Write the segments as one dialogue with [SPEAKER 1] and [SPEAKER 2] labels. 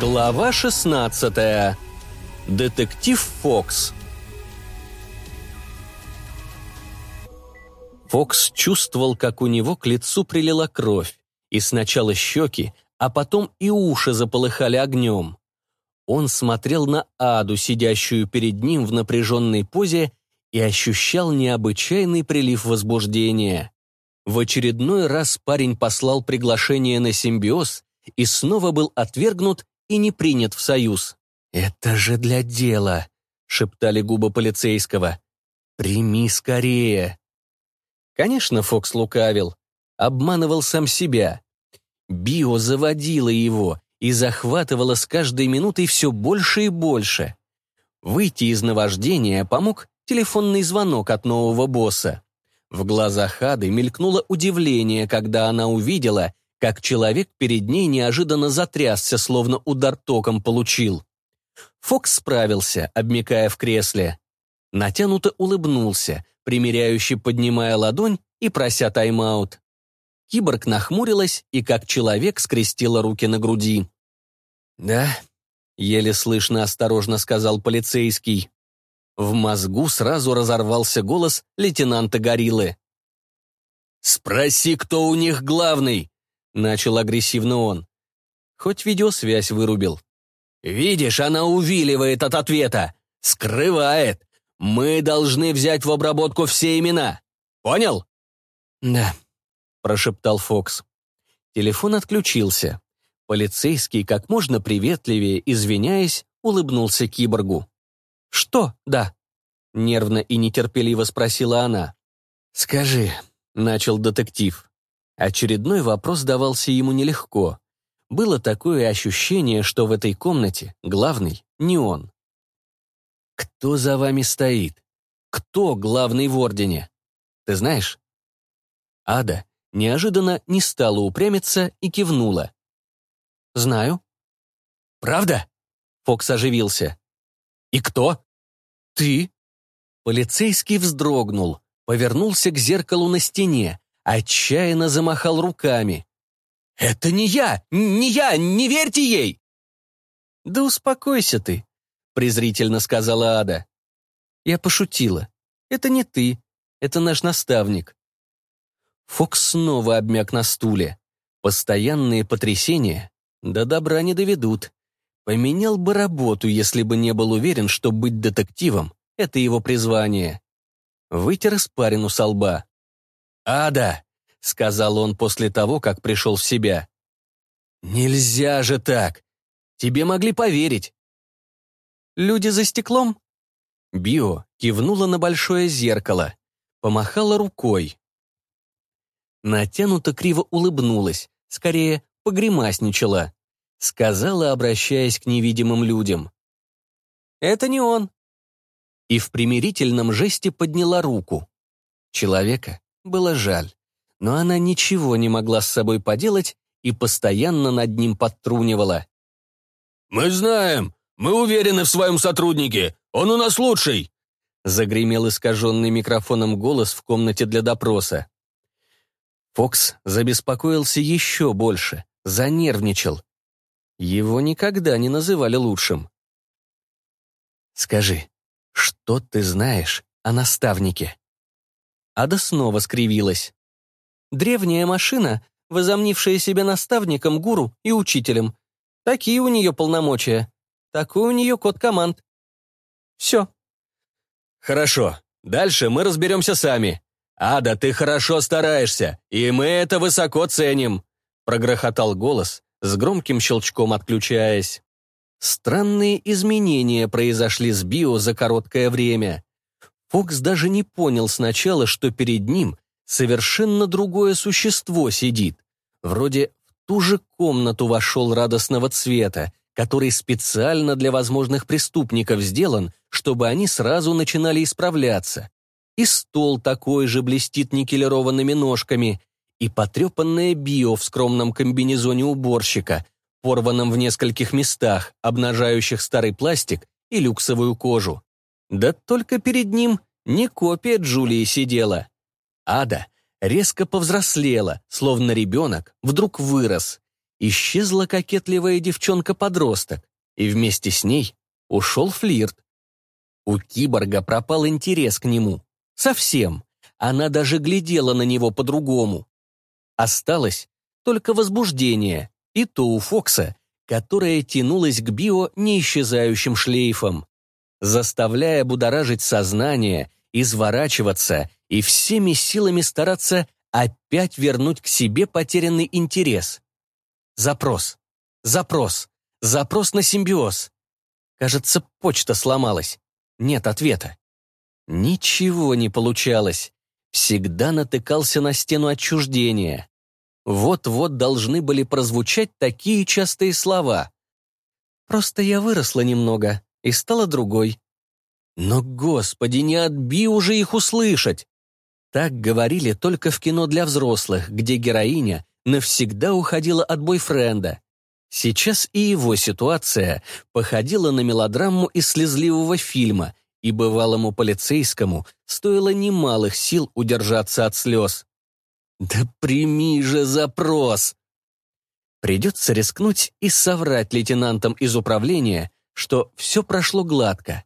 [SPEAKER 1] Глава 16. Детектив Фокс. Фокс чувствовал, как у него к лицу прилила кровь, и сначала щеки, а потом и уши заполыхали огнем. Он смотрел на Аду, сидящую перед ним в напряженной позе, и ощущал необычайный прилив возбуждения. В очередной раз парень послал приглашение на симбиоз и снова был отвергнут и не принят в союз. «Это же для дела», — шептали губы полицейского. «Прими скорее». Конечно, Фокс лукавил, обманывал сам себя. Био заводила его и захватывала с каждой минутой все больше и больше. Выйти из наваждения помог телефонный звонок от нового босса. В глазах Ады мелькнуло удивление, когда она увидела, как человек перед ней неожиданно затрясся, словно удар током получил. Фокс справился, обмякая в кресле. Натянуто улыбнулся, примиряюще поднимая ладонь и прося тайм-аут. Киборг нахмурилась и, как человек, скрестила руки на груди. «Да», — еле слышно осторожно сказал полицейский. В мозгу сразу разорвался голос лейтенанта Гориллы. «Спроси, кто у них главный!» — начал агрессивно он. Хоть видеосвязь вырубил. «Видишь, она увиливает от ответа. Скрывает. Мы должны взять в обработку все имена. Понял?» «Да», — прошептал Фокс. Телефон отключился. Полицейский, как можно приветливее, извиняясь, улыбнулся киборгу. «Что, да?» — нервно и нетерпеливо спросила она. «Скажи», — начал детектив. Очередной вопрос давался ему нелегко. Было такое ощущение, что в этой комнате главный не он. «Кто за вами стоит? Кто главный в Ордене? Ты знаешь?» Ада неожиданно не стала упрямиться и кивнула. «Знаю». «Правда?» Фокс оживился. «И кто?» «Ты?» Полицейский вздрогнул, повернулся к зеркалу на стене, отчаянно замахал руками. «Это не я! Не я! Не верьте ей!» «Да успокойся ты», — презрительно сказала Ада. Я пошутила. «Это не ты, это наш наставник». Фокс снова обмяк на стуле. Постоянные потрясения до добра не доведут. Поменял бы работу, если бы не был уверен, что быть детективом — это его призвание. Вытер испарину со лба. «Ада!» — сказал он после того, как пришел в себя. «Нельзя же так! Тебе могли поверить!» «Люди за стеклом?» Био кивнула на большое зеркало, помахала рукой. Натянуто криво улыбнулась, скорее погремасничала. Сказала, обращаясь к невидимым людям. «Это не он». И в примирительном жесте подняла руку. Человека было жаль, но она ничего не могла с собой поделать и постоянно над ним подтрунивала.
[SPEAKER 2] «Мы знаем! Мы уверены в своем сотруднике! Он у нас лучший!»
[SPEAKER 1] Загремел искаженный микрофоном голос в комнате для допроса. Фокс забеспокоился еще больше, занервничал. Его никогда не называли лучшим. «Скажи, что ты знаешь о наставнике?» Ада снова скривилась. «Древняя машина, возомнившая себя наставником, гуру и учителем. Такие у нее полномочия. Такой у нее код команд. Все».
[SPEAKER 2] «Хорошо. Дальше мы разберемся сами. Ада, ты хорошо стараешься, и мы это высоко ценим», прогрохотал голос, с громким щелчком отключаясь. Странные изменения произошли с Био за короткое время. Фокс даже не понял сначала, что перед ним совершенно другое существо сидит. Вроде в ту же комнату вошел радостного цвета, который специально для возможных преступников сделан, чтобы они сразу начинали исправляться. И стол такой же блестит никелированными ножками, и потрепанное био в скромном комбинезоне уборщика, порванном в нескольких местах, обнажающих старый пластик и люксовую кожу. Да только перед ним не копия Джулии сидела. Ада резко повзрослела, словно ребенок, вдруг вырос.
[SPEAKER 1] исчезла кокетливая девчонка-подросток, и вместе с ней ушел флирт. У киборга пропал интерес к нему. Совсем. Она даже глядела на него по-другому. Осталось только возбуждение, и то у Фокса, которое тянулось к био неисчезающим шлейфом, заставляя будоражить сознание, изворачиваться и всеми силами стараться опять вернуть к себе потерянный интерес. Запрос. Запрос. Запрос на симбиоз. Кажется, почта сломалась. Нет ответа. Ничего не получалось. Всегда натыкался на стену отчуждения. Вот-вот должны были прозвучать такие частые слова. «Просто я выросла немного и стала другой». Но, господи, не отби уже их услышать. Так говорили только в кино для взрослых, где героиня навсегда уходила от бойфренда. Сейчас и его ситуация походила на мелодраму из слезливого фильма, и бывалому полицейскому стоило немалых сил удержаться от слез. «Да прими же запрос!» Придется рискнуть и соврать лейтенантам из управления, что все прошло гладко.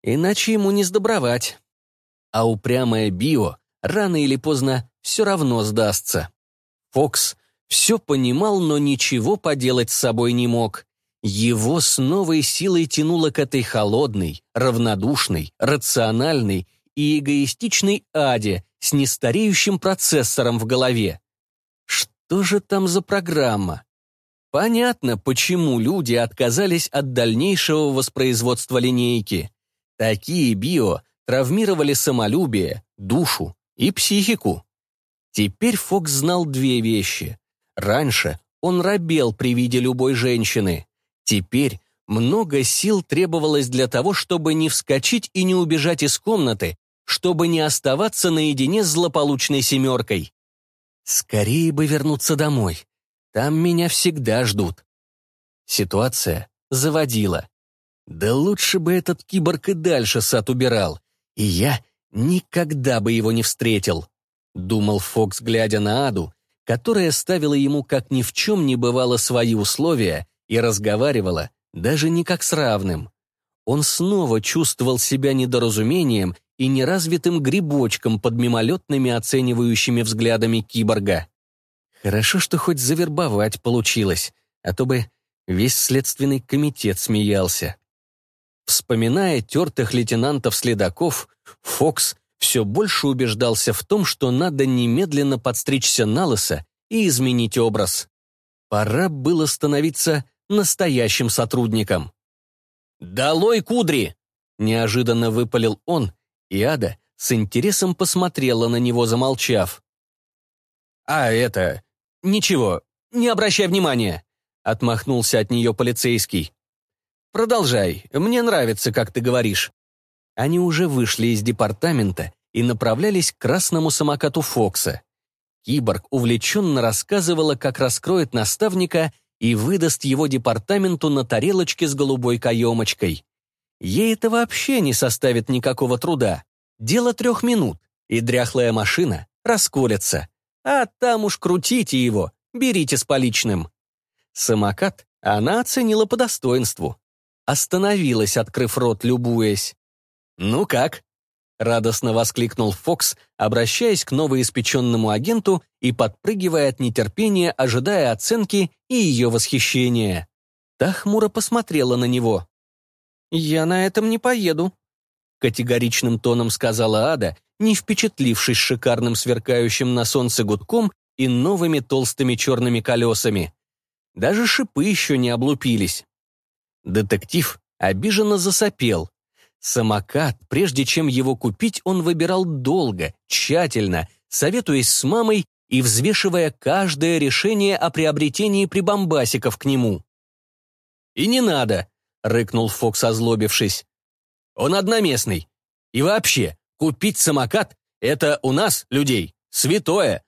[SPEAKER 1] Иначе ему не сдобровать. А упрямое био рано или поздно все равно сдастся. Фокс все понимал, но ничего поделать с собой не мог. Его с новой силой тянуло к этой холодной, равнодушной, рациональной и эгоистичной аде с нестареющим процессором в голове. Что же там за программа? Понятно, почему люди отказались от дальнейшего воспроизводства линейки. Такие био травмировали самолюбие, душу и психику. Теперь Фокс знал две вещи. Раньше он робел при виде любой женщины. Теперь много сил требовалось для того, чтобы не вскочить и не убежать из комнаты, чтобы не оставаться наедине с злополучной семеркой. Скорее бы вернуться домой. Там меня всегда ждут. Ситуация заводила. Да лучше бы этот киборг и дальше сад убирал. И я никогда бы его не встретил. Думал Фокс, глядя на Аду, которая ставила ему как ни в чем не бывало свои условия и разговаривала даже не как с равным. Он снова чувствовал себя недоразумением и неразвитым грибочком под мимолетными оценивающими взглядами киборга. Хорошо, что хоть завербовать получилось, а то бы весь следственный комитет смеялся. Вспоминая тертых лейтенантов-следаков, Фокс все больше убеждался в том, что надо немедленно подстричься на лысо и изменить образ. Пора было становиться настоящим сотрудником. «Долой кудри!» — неожиданно выпалил он, и Ада с интересом посмотрела на него, замолчав. «А это... Ничего, не обращай внимания», — отмахнулся от нее полицейский. «Продолжай, мне нравится, как ты говоришь». Они уже вышли из департамента и направлялись к красному самокату Фокса. Киборг увлеченно рассказывала, как раскроет наставника и выдаст его департаменту на тарелочке с голубой каемочкой. Ей это вообще не составит никакого труда. Дело трех минут, и дряхлая машина расколется. А там уж крутите его, берите с поличным. Самокат она оценила по достоинству. Остановилась, открыв рот, любуясь. «Ну как?» — радостно воскликнул Фокс, обращаясь к новоиспеченному агенту и подпрыгивая от нетерпения, ожидая оценки и ее восхищения. Та хмуро посмотрела на него. «Я на этом не поеду», — категоричным тоном сказала Ада, не впечатлившись шикарным сверкающим на солнце гудком и новыми толстыми черными колесами. Даже шипы еще не облупились. Детектив обиженно засопел. Самокат, прежде чем его купить, он выбирал долго, тщательно, советуясь с мамой и взвешивая каждое решение о приобретении прибамбасиков к нему. «И не надо», — рыкнул Фокс, озлобившись. «Он одноместный. И вообще, купить самокат — это у нас, людей, святое.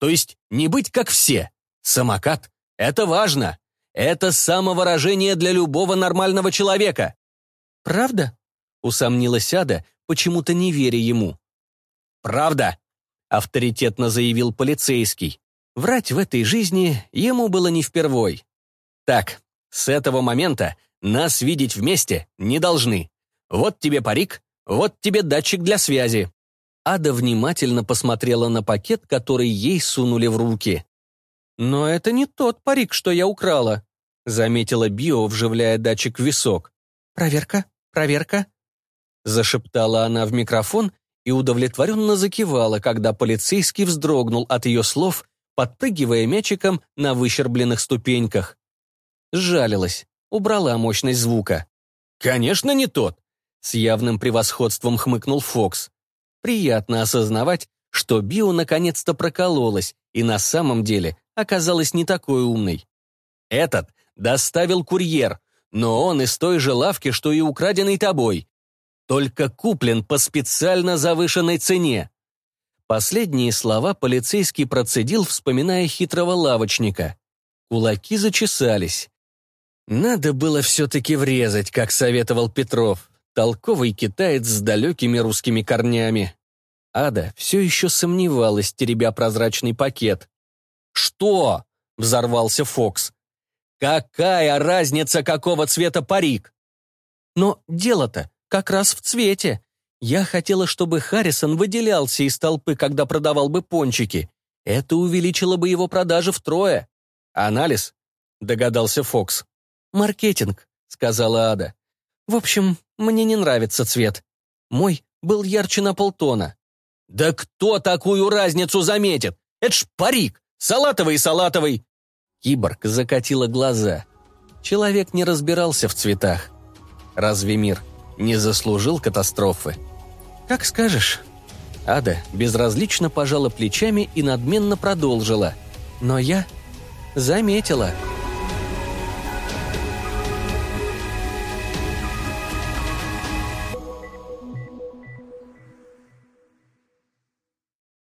[SPEAKER 1] То есть не быть как все. Самокат — это важно. Это самовыражение для любого нормального человека. Правда? Усомнилась Ада, почему-то не веря ему. Правда, авторитетно заявил полицейский. Врать в этой жизни ему было не впервой. Так, с этого момента нас видеть вместе не должны. Вот тебе парик, вот тебе датчик для связи. Ада внимательно посмотрела на пакет, который ей сунули в руки. «Но это не тот парик, что я украла», — заметила Био, вживляя датчик в висок. «Проверка, проверка», — зашептала она в микрофон и удовлетворенно закивала, когда полицейский вздрогнул от ее слов, подпрыгивая мячиком на выщербленных ступеньках. Сжалилась, убрала мощность звука. «Конечно, не тот!» С явным превосходством хмыкнул Фокс. Приятно осознавать, что Био наконец-то прокололась и на самом деле оказалась не такой умной. Этот доставил курьер, но он из той же лавки, что и украденный тобой. Только куплен по специально завышенной цене. Последние слова полицейский процедил, вспоминая хитрого лавочника. Кулаки зачесались. Надо было все-таки врезать, как советовал Петров толковый китаец с далекими русскими корнями. Ада все еще сомневалась, теребя прозрачный пакет. «Что?» — взорвался Фокс. «Какая разница, какого цвета парик?» «Но дело-то как раз в цвете. Я хотела, чтобы Харрисон выделялся из толпы, когда продавал бы пончики. Это увеличило бы его продажи втрое». «Анализ?» — догадался Фокс. «Маркетинг», — сказала Ада. В общем, мне не нравится цвет. Мой был ярче на полтона. Да кто такую разницу заметит? Это ж парик, салатовый салатовый. Киборг закатила глаза. Человек не разбирался в цветах. Разве мир не заслужил катастрофы? Как скажешь. Ада безразлично пожала плечами и надменно продолжила. Но я заметила.